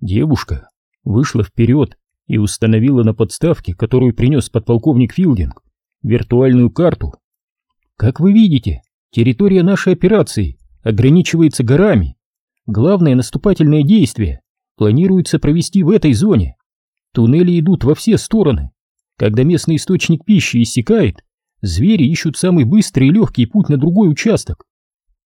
Девушка вышла вперед и установила на подставке, которую принес подполковник Филдинг, виртуальную карту. Как вы видите, территория нашей операции ограничивается горами. Главное наступательное действие планируется провести в этой зоне. Туннели идут во все стороны. Когда местный источник пищи иссякает, звери ищут самый быстрый и легкий путь на другой участок.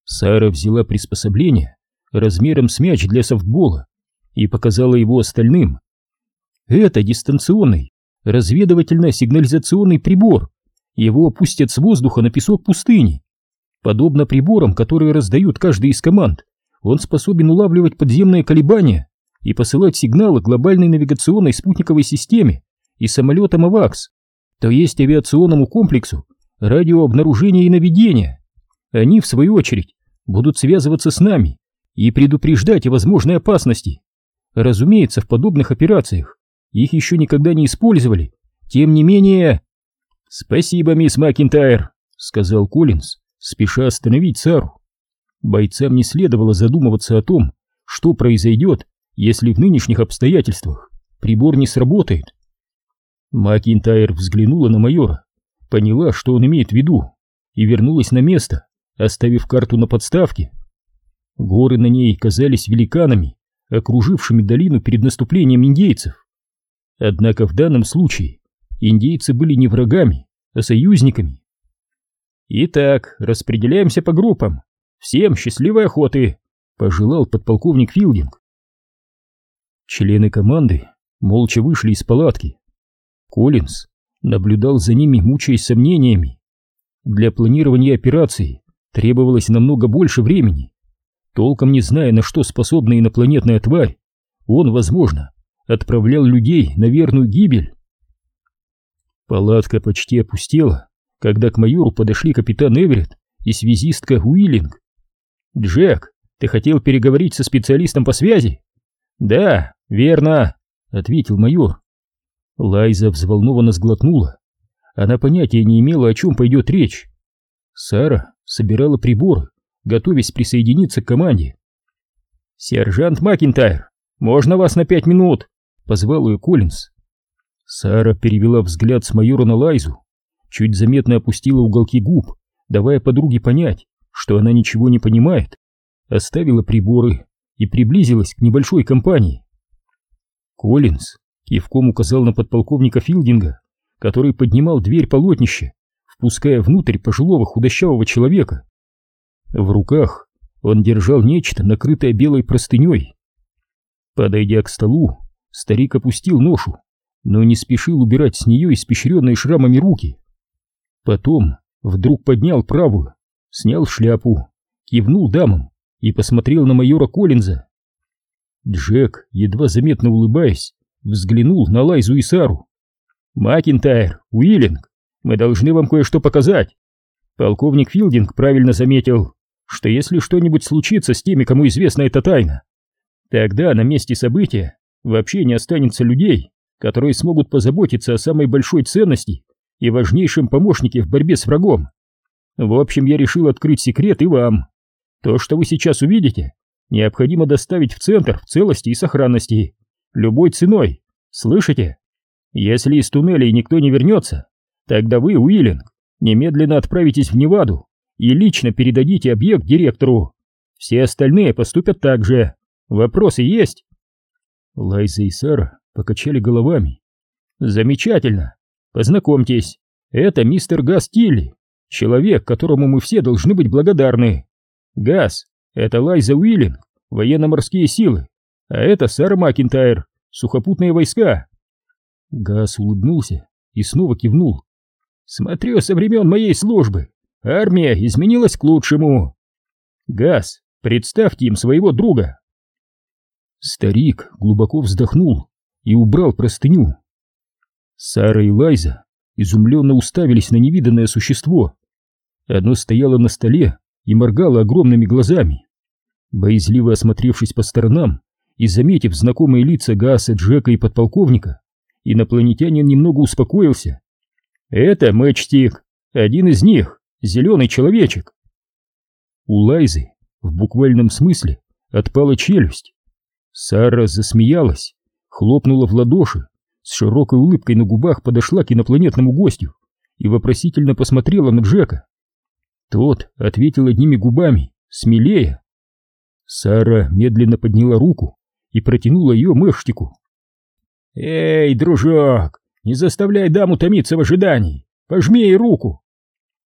Сара взяла приспособление размером с мяч для софтбола и показала его остальным. Это дистанционный разведывательно-сигнализационный прибор. Его опустят с воздуха на песок пустыни. Подобно приборам, которые раздают каждый из команд, он способен улавливать подземные колебания и посылать сигналы глобальной навигационной спутниковой системе и самолетам АВАКС, то есть авиационному комплексу радиообнаружения и наведения. Они, в свою очередь, будут связываться с нами и предупреждать о возможной опасности. Разумеется, в подобных операциях их еще никогда не использовали. Тем не менее... «Спасибо, мисс Макинтайр», — сказал Коллинз, спеша остановить Сару. Бойцам не следовало задумываться о том, что произойдет, если в нынешних обстоятельствах прибор не сработает. Макинтайр взглянула на майора, поняла, что он имеет в виду, и вернулась на место, оставив карту на подставке. Горы на ней казались великанами, окружившими долину перед наступлением индейцев. Однако в данном случае индейцы были не врагами, а союзниками. «Итак, распределяемся по группам. Всем счастливой охоты!» — пожелал подполковник Филдинг. Члены команды молча вышли из палатки. Коллинз наблюдал за ними, мучаясь сомнениями. Для планирования операции требовалось намного больше времени. Толком не зная, на что способна инопланетная тварь, он, возможно, отправлял людей на верную гибель. Палатка почти опустела, когда к майору подошли капитан Эверетт и связистка Уиллинг. «Джек, ты хотел переговорить со специалистом по связи?» «Да, верно», — ответил майор. Лайза взволнованно сглотнула. Она понятия не имела, о чем пойдет речь. Сара собирала приборы, готовясь присоединиться к команде. «Сержант Макинтайр, можно вас на пять минут?» — позвал ее Коллинз. Сара перевела взгляд с майора на Лайзу, чуть заметно опустила уголки губ, давая подруге понять, что она ничего не понимает, оставила приборы и приблизилась к небольшой компании. Коллинз кивком указал на подполковника Филдинга, который поднимал дверь полотнища, впуская внутрь пожилого худощавого человека. В руках он держал нечто, накрытое белой простыней. Подойдя к столу, Старик опустил ношу, но не спешил убирать с нее испещренные шрамами руки. Потом вдруг поднял правую, снял шляпу, кивнул дамам и посмотрел на майора Коллинза. Джек, едва заметно улыбаясь, взглянул на Лайзу и Сару. «Макинтайр, Уиллинг, мы должны вам кое-что показать. Полковник Филдинг правильно заметил, что если что-нибудь случится с теми, кому известна эта тайна, тогда на месте события вообще не останется людей, которые смогут позаботиться о самой большой ценности и важнейшем помощнике в борьбе с врагом. В общем, я решил открыть секрет и вам. То, что вы сейчас увидите, необходимо доставить в центр в целости и сохранности, любой ценой. Слышите? Если из туннелей никто не вернется, тогда вы, Уиллинг, немедленно отправитесь в Неваду и лично передадите объект директору. Все остальные поступят так же. Вопросы есть? Лайза и Сара покачали головами. «Замечательно! Познакомьтесь, это мистер Газ Тилли, человек, которому мы все должны быть благодарны. Газ — это Лайза Уиллинг, военно-морские силы, а это Сара Макинтайр, сухопутные войска». Газ улыбнулся и снова кивнул. «Смотрю, со времен моей службы армия изменилась к лучшему. Газ, представьте им своего друга, Старик глубоко вздохнул и убрал простыню. Сара и Лайза изумленно уставились на невиданное существо. Оно стояло на столе и моргало огромными глазами. Боязливо осмотревшись по сторонам и заметив знакомые лица Гаса, Джека и подполковника, инопланетянин немного успокоился. «Это Мэтчтик, один из них, зеленый человечек». У Лайзы в буквальном смысле отпала челюсть. Сара засмеялась, хлопнула в ладоши, с широкой улыбкой на губах подошла к инопланетному гостю и вопросительно посмотрела на Джека. Тот ответил одними губами, смелее. Сара медленно подняла руку и протянула ее Мэштику. «Эй, дружок, не заставляй даму томиться в ожидании! Пожми ей руку!»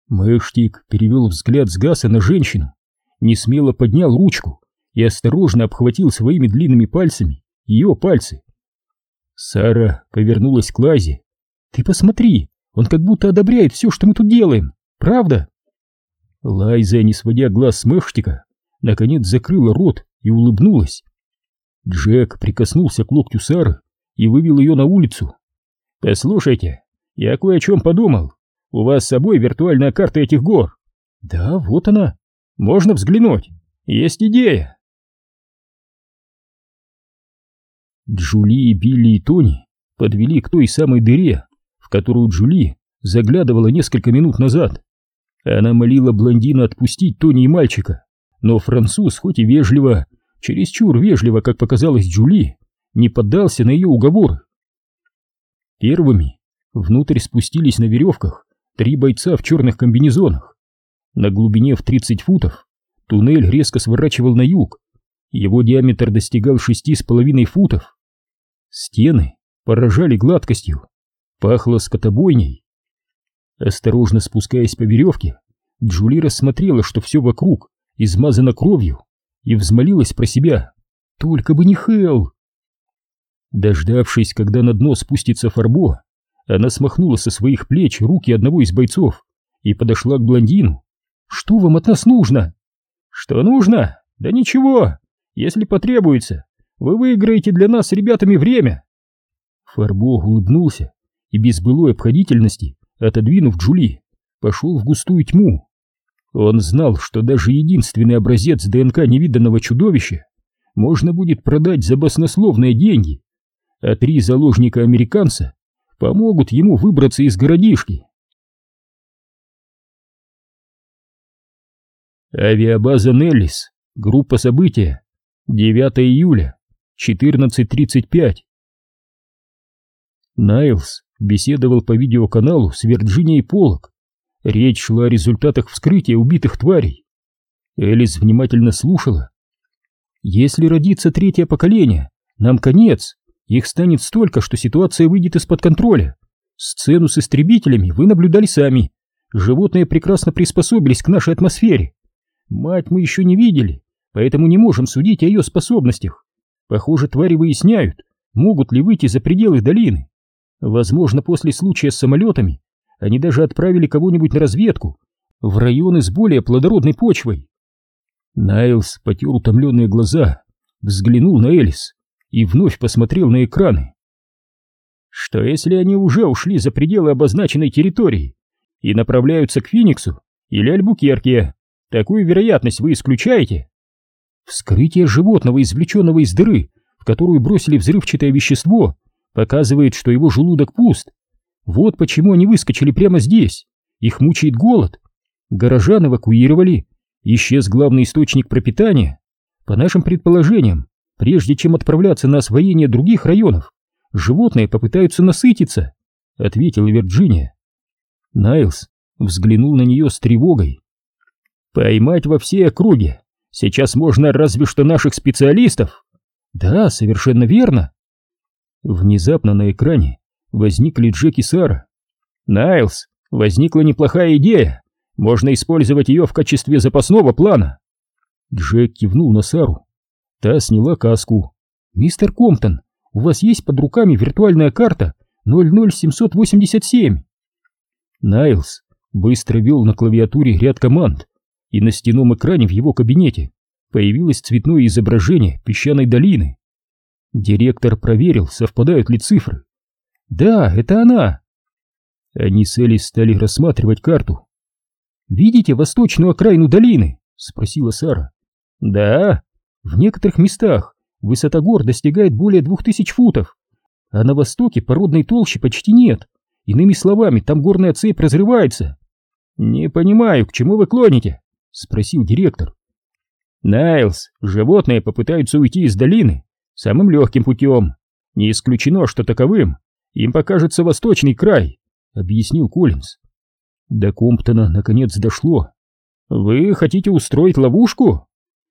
Мэштик перевел взгляд с Гаса на женщину, не смело поднял ручку и осторожно обхватил своими длинными пальцами ее пальцы. Сара повернулась к Лазе. «Ты посмотри, он как будто одобряет все, что мы тут делаем, правда?» Лайза, не сводя глаз с Мэштика, наконец закрыла рот и улыбнулась. Джек прикоснулся к локтю Сары и вывел ее на улицу. «Послушайте, я кое о чем подумал. У вас с собой виртуальная карта этих гор?» «Да, вот она. Можно взглянуть. Есть идея». Джули, Билли и Тони подвели к той самой дыре, в которую Джули заглядывала несколько минут назад. Она молила блондина отпустить Тони и мальчика, но француз, хоть и вежливо, чересчур вежливо, как показалось Джули, не поддался на ее уговоры. Первыми внутрь спустились на веревках три бойца в черных комбинезонах. На глубине в 30 футов туннель резко сворачивал на юг, его диаметр достигал шести с половиной футов. Стены поражали гладкостью, пахло скотобойней. Осторожно спускаясь по веревке, Джули рассмотрела, что все вокруг измазано кровью, и взмолилась про себя. «Только бы не Хелл!» Дождавшись, когда на дно спустится Фарбо, она смахнула со своих плеч руки одного из бойцов и подошла к блондину. «Что вам от нас нужно?» «Что нужно? Да ничего. Если потребуется, вы выиграете для нас с ребятами время!» Фарбо улыбнулся и без былой обходительности, отодвинув Джули, пошел в густую тьму. Он знал, что даже единственный образец ДНК невиданного чудовища можно будет продать за баснословные деньги, а три заложника-американца помогут ему выбраться из городишки. Авиабаза Неллис, группа события, 9 июля, 14.35. Найлс беседовал по видеоканалу с Вирджинией Полок. Речь шла о результатах вскрытия убитых тварей. Элис внимательно слушала. «Если родится третье поколение, нам конец. Их станет столько, что ситуация выйдет из-под контроля. Сцену с истребителями вы наблюдали сами. Животные прекрасно приспособились к нашей атмосфере. Мать мы еще не видели, поэтому не можем судить о ее способностях. Похоже, твари выясняют, могут ли выйти за пределы долины. Возможно, после случая с самолетами они даже отправили кого-нибудь на разведку в районы с более плодородной почвой. Найлс потер утомленные глаза, взглянул на Элис и вновь посмотрел на экраны. Что если они уже ушли за пределы обозначенной территории и направляются к Фениксу или Альбукерке? Такую вероятность вы исключаете? Вскрытие животного, извлеченного из дыры, в которую бросили взрывчатое вещество, показывает, что его желудок пуст. Вот почему они выскочили прямо здесь. Их мучает голод. Горожан эвакуировали. Исчез главный источник пропитания. По нашим предположениям, прежде чем отправляться на освоение других районов, животные попытаются насытиться, ответила Вирджиния. Найлс взглянул на нее с тревогой. Поймать во всей округе Сейчас можно разве что наших специалистов. Да, совершенно верно. Внезапно на экране возникли Джек и Сара. Найлс, возникла неплохая идея. Можно использовать ее в качестве запасного плана. Джек кивнул на Сару. Та сняла каску. «Мистер Комптон, у вас есть под руками виртуальная карта 00787?» Найлс быстро вел на клавиатуре ряд команд, и на стенном экране в его кабинете появилось цветное изображение песчаной долины. Директор проверил, совпадают ли цифры. «Да, это она!» Они с Элис стали рассматривать карту. «Видите восточную окраину долины?» — спросила Сара. «Да, в некоторых местах высота гор достигает более двух тысяч футов, а на востоке породной толщи почти нет. Иными словами, там горная цепь разрывается». «Не понимаю, к чему вы клоните?» — спросил директор. «Найлс, животные попытаются уйти из долины самым легким путем. Не исключено, что таковым им покажется восточный край, объяснил Коллинз. До Комптона наконец дошло. Вы хотите устроить ловушку?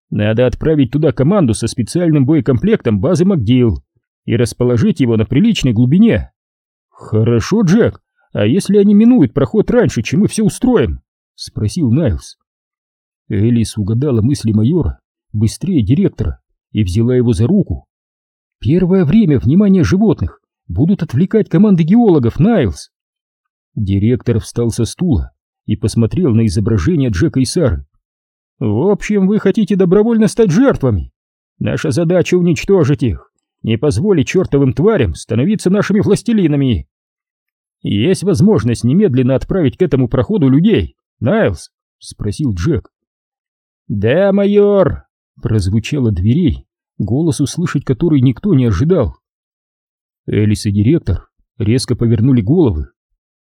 Надо отправить туда команду со специальным боекомплектом базы МакДил и расположить его на приличной глубине. Хорошо, Джек, а если они минуют проход раньше, чем мы все устроим? Спросил Найлз. Элис угадала мысли майора быстрее директора и взяла его за руку. Первое время внимание животных будут отвлекать команды геологов, Найлз. Директор встал со стула и посмотрел на изображение Джека и Сары. В общем, вы хотите добровольно стать жертвами. Наша задача уничтожить их, не позволить чертовым тварям становиться нашими властелинами. Есть возможность немедленно отправить к этому проходу людей, Найлз? Спросил Джек. Да, майор, прозвучало дверей, голос услышать который никто не ожидал. Элис и директор резко повернули головы.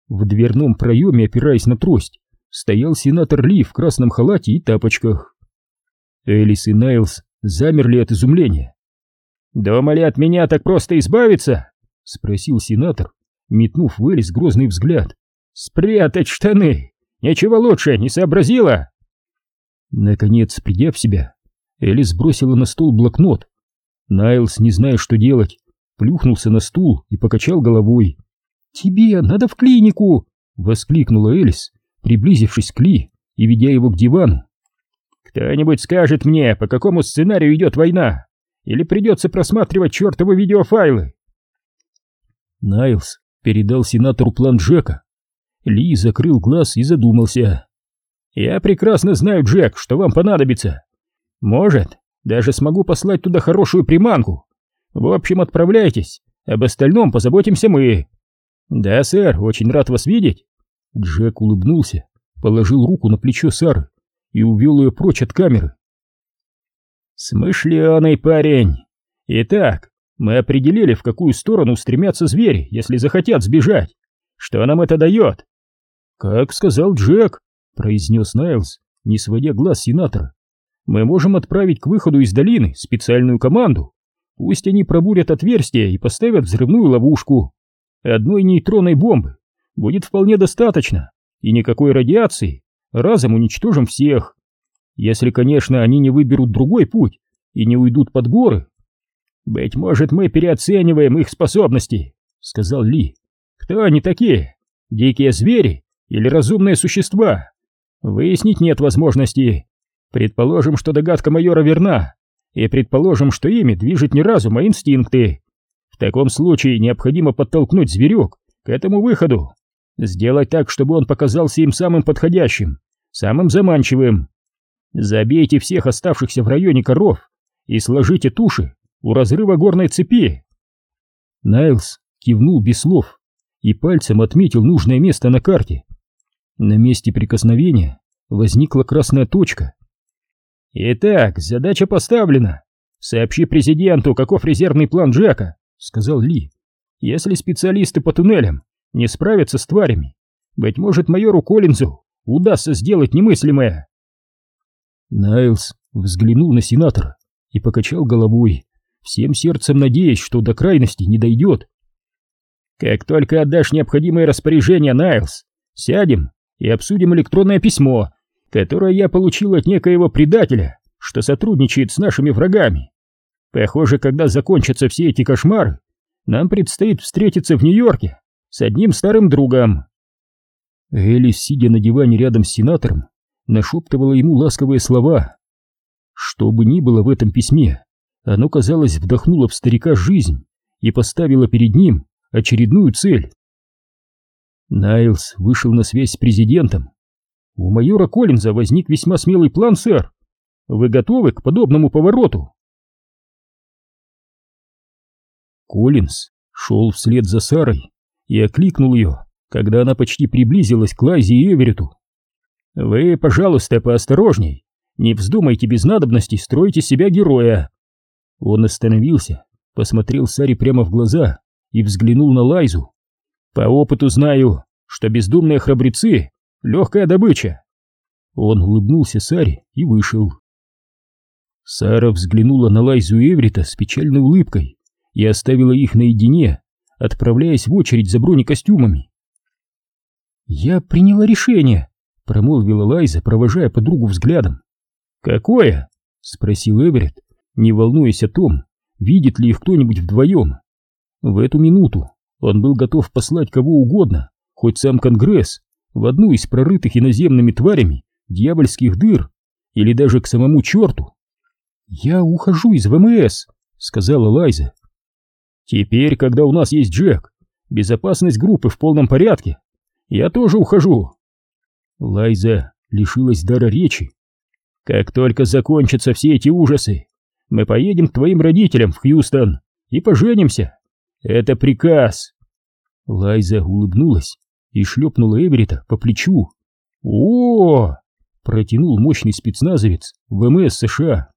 В дверном проеме, опираясь на трость, стоял сенатор Ли в красном халате и тапочках. Элис и Найлз замерли от изумления. «Думали от меня так просто избавиться?» — спросил сенатор, метнув в Элис грозный взгляд. «Спрятать штаны! Ничего лучше не сообразила!» Наконец, придя в себя, Элис бросила на стол блокнот. Найлз, не зная, что делать, плюхнулся на стул и покачал головой. «Тебе надо в клинику!» — воскликнула Элис, приблизившись к Ли и ведя его к дивану. «Кто-нибудь скажет мне, по какому сценарию идет война? Или придется просматривать чертовы видеофайлы?» Найлз передал сенатору план Джека. Ли закрыл глаз и задумался. «Я прекрасно знаю, Джек, что вам понадобится. Может, даже смогу послать туда хорошую приманку. В общем, отправляйтесь, об остальном позаботимся мы». «Да, сэр, очень рад вас видеть». Джек улыбнулся, положил руку на плечо Сары и увел ее прочь от камеры. «Смышленый парень! Итак, мы определили, в какую сторону стремятся звери, если захотят сбежать. Что нам это дает?» «Как сказал Джек», — произнес Найлз, не сводя глаз сенатора. «Мы можем отправить к выходу из долины специальную команду. Пусть они пробурят отверстие и поставят взрывную ловушку. Одной нейтронной бомбы будет вполне достаточно, и никакой радиации, разом уничтожим всех. Если, конечно, они не выберут другой путь и не уйдут под горы. Быть может, мы переоцениваем их способности, сказал Ли. Кто они такие? Дикие звери или разумные существа? Выяснить нет возможности. Предположим, что догадка майора верна, и предположим, что ими движет не разум, а инстинкты. В таком случае необходимо подтолкнуть зверек к этому выходу Сделать так, чтобы он показался им самым подходящим, самым заманчивым. Забейте всех оставшихся в районе коров и сложите туши у разрыва горной цепи. Найлс кивнул без слов и пальцем отметил нужное место на карте. На месте прикосновения возникла красная точка. «Итак, задача поставлена. Сообщи президенту, каков резервный план Джека», — сказал Ли. «Если специалисты по туннелям не справятся с тварями. Быть может, майору Коллинзу удастся сделать немыслимое. Найлз взглянул на сенатора и покачал головой, всем сердцем надеясь, что до крайности не дойдет. «Как только отдашь необходимые распоряжения, Найлз, сядем и обсудим электронное письмо, которое я получил от некоего предателя, что сотрудничает с нашими врагами. Похоже, когда закончатся все эти кошмары, нам предстоит встретиться в Нью-Йорке с одним старым другом. Элис, сидя на диване рядом с сенатором, нашептывала ему ласковые слова. Что бы ни было в этом письме, оно, казалось, вдохнуло в старика жизнь и поставило перед ним очередную цель. Найлз вышел на связь с президентом. «У майора Коллинза возник весьма смелый план, сэр. Вы готовы к подобному повороту?» Коллинз шел вслед за Сарой, и окликнул ее, когда она почти приблизилась к Лайзе и Эверету. «Вы, пожалуйста, поосторожней, не вздумайте без надобности строить из себя героя». Он остановился, посмотрел Саре прямо в глаза и взглянул на Лайзу. «По опыту знаю, что бездумные храбрецы — легкая добыча». Он улыбнулся Саре и вышел. Сара взглянула на Лайзу Эврита с печальной улыбкой и оставила их наедине, отправляясь в очередь за бронекостюмами. «Я приняла решение», — промолвила Лайза, провожая подругу взглядом. «Какое?» — спросил Эверетт, не волнуясь о том, видит ли их кто-нибудь вдвоем. В эту минуту он был готов послать кого угодно, хоть сам Конгресс, в одну из прорытых иноземными тварями дьявольских дыр, или даже к самому черту. «Я ухожу из ВМС», — сказала Лайза. «Теперь, когда у нас есть Джек, безопасность группы в полном порядке, я тоже ухожу». Лайза лишилась дара речи. «Как только закончатся все эти ужасы, мы поедем к твоим родителям в Хьюстон и поженимся. Это приказ. Лайза улыбнулась и шлепнула Эверита по плечу. О! протянул мощный спецназовец ВМС США.